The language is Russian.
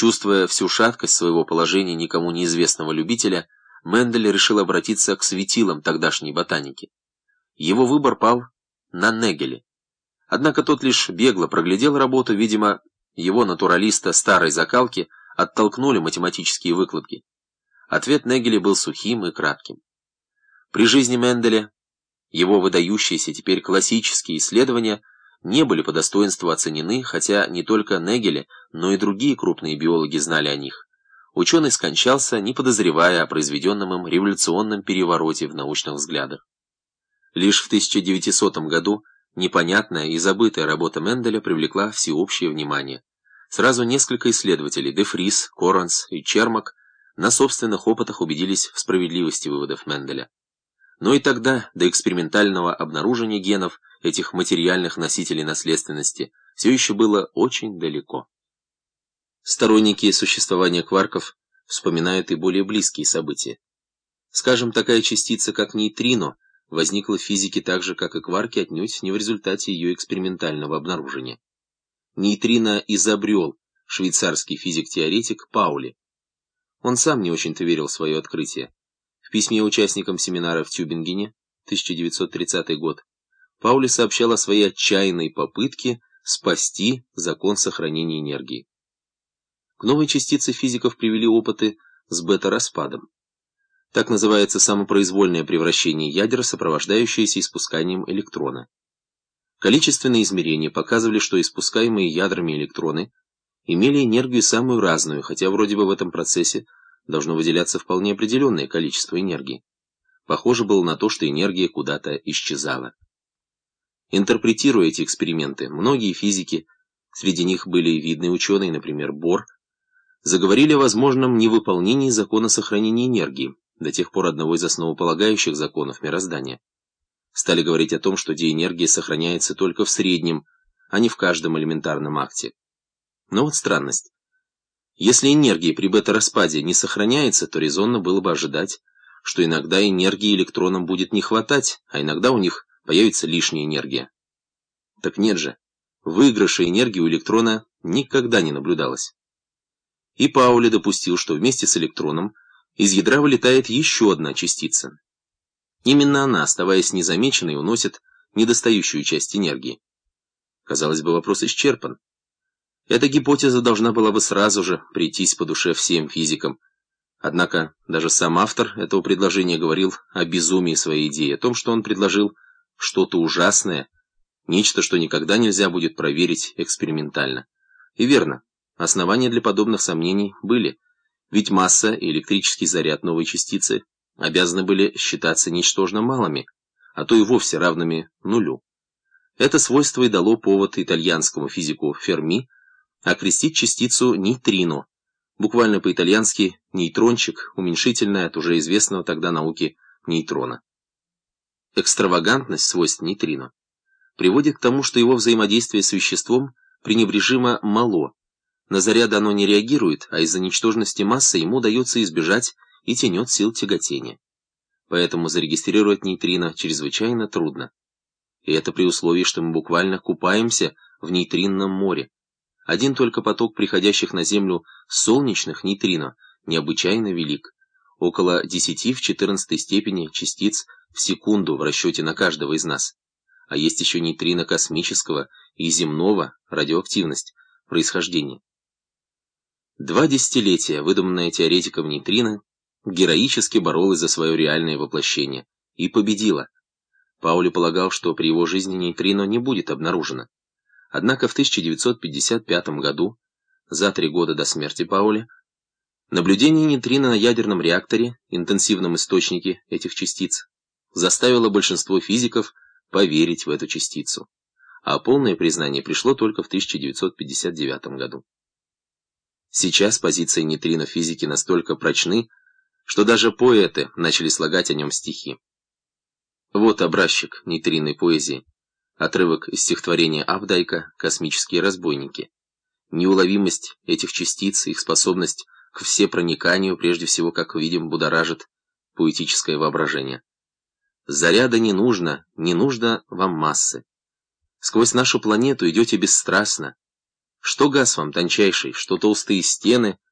Чувствуя всю шаткость своего положения никому неизвестного любителя, Мендель решил обратиться к светилам тогдашней ботаники. Его выбор пал на Негеле. Однако тот лишь бегло проглядел работу, видимо, его натуралиста старой закалки оттолкнули математические выкладки. Ответ Негеля был сухим и кратким. При жизни Менделя его выдающиеся теперь классические исследования не были по достоинству оценены, хотя не только Негеле, но и другие крупные биологи знали о них. Ученый скончался, не подозревая о произведенном им революционном перевороте в научных взглядах. Лишь в 1900 году непонятная и забытая работа Менделя привлекла всеобщее внимание. Сразу несколько исследователей, Де Фрис, Коранс и Чермак, на собственных опытах убедились в справедливости выводов Менделя. Но и тогда, до экспериментального обнаружения генов, этих материальных носителей наследственности, все еще было очень далеко. Сторонники существования кварков вспоминают и более близкие события. Скажем, такая частица, как нейтрино, возникла в физике так же, как и кварки, отнюдь не в результате ее экспериментального обнаружения. Нейтрино изобрел швейцарский физик-теоретик Паули. Он сам не очень-то верил в свое открытие. В письме участникам семинара в Тюбингене, 1930 год, Паули сообщал о своей отчаянной попытке спасти закон сохранения энергии. К новой частице физиков привели опыты с бета-распадом. Так называется самопроизвольное превращение ядер, сопровождающееся испусканием электрона. Количественные измерения показывали, что испускаемые ядрами электроны имели энергию самую разную, хотя вроде бы в этом процессе должно выделяться вполне определенное количество энергии. Похоже было на то, что энергия куда-то исчезала. Интерпретируя эти эксперименты, многие физики, среди них были видные ученые, например, Бор, заговорили о возможном невыполнении закона сохранения энергии, до тех пор одного из основополагающих законов мироздания. Стали говорить о том, что энергия сохраняется только в среднем, а не в каждом элементарном акте. Но вот странность. Если энергия при бета-распаде не сохраняется, то резонно было бы ожидать, что иногда энергии электронам будет не хватать, а иногда у них появится лишняя энергия. Так нет же, выигрыша энергии у электрона никогда не наблюдалось. И Паули допустил, что вместе с электроном из ядра вылетает еще одна частица. Именно она, оставаясь незамеченной, уносит недостающую часть энергии. Казалось бы, вопрос исчерпан. Эта гипотеза должна была бы сразу же прийтись по душе всем физикам. Однако даже сам автор этого предложения говорил о безумии своей идеи, о том, что он предложил что-то ужасное, нечто, что никогда нельзя будет проверить экспериментально. И верно, основания для подобных сомнений были, ведь масса и электрический заряд новой частицы обязаны были считаться ничтожно малыми, а то и вовсе равными нулю. Это свойство и дало повод итальянскому физику Ферми окрестить частицу нейтрино, буквально по-итальянски нейтрончик, уменьшительное от уже известного тогда науки нейтрона. Экстравагантность свойств нейтрино приводит к тому, что его взаимодействие с веществом пренебрежимо мало. На заряды оно не реагирует, а из-за ничтожности массы ему удается избежать и тянет сил тяготения. Поэтому зарегистрировать нейтрино чрезвычайно трудно. И это при условии, что мы буквально купаемся в нейтринном море. Один только поток приходящих на Землю солнечных нейтрино необычайно велик. Около 10 в 14 степени частиц в секунду в расчете на каждого из нас. А есть еще нейтрино космического и земного радиоактивность происхождения. Два десятилетия выдуманная теоретиком нейтрино героически боролась за свое реальное воплощение и победила. Паули полагал, что при его жизни нейтрино не будет обнаружено. Однако в 1955 году, за три года до смерти Пауля, наблюдение нейтрино на ядерном реакторе, интенсивном источнике этих частиц, заставило большинство физиков поверить в эту частицу, а полное признание пришло только в 1959 году. Сейчас позиции нейтрино физики настолько прочны, что даже поэты начали слагать о нем стихи. Вот образчик нейтринной поэзии. Отрывок из стихотворения Авдайка «Космические разбойники». Неуловимость этих частиц, их способность к всепрониканию, прежде всего, как видим, будоражит поэтическое воображение. Заряда не нужно, не нужно вам массы. Сквозь нашу планету идете бесстрастно. Что газ вам тончайший, что толстые стены —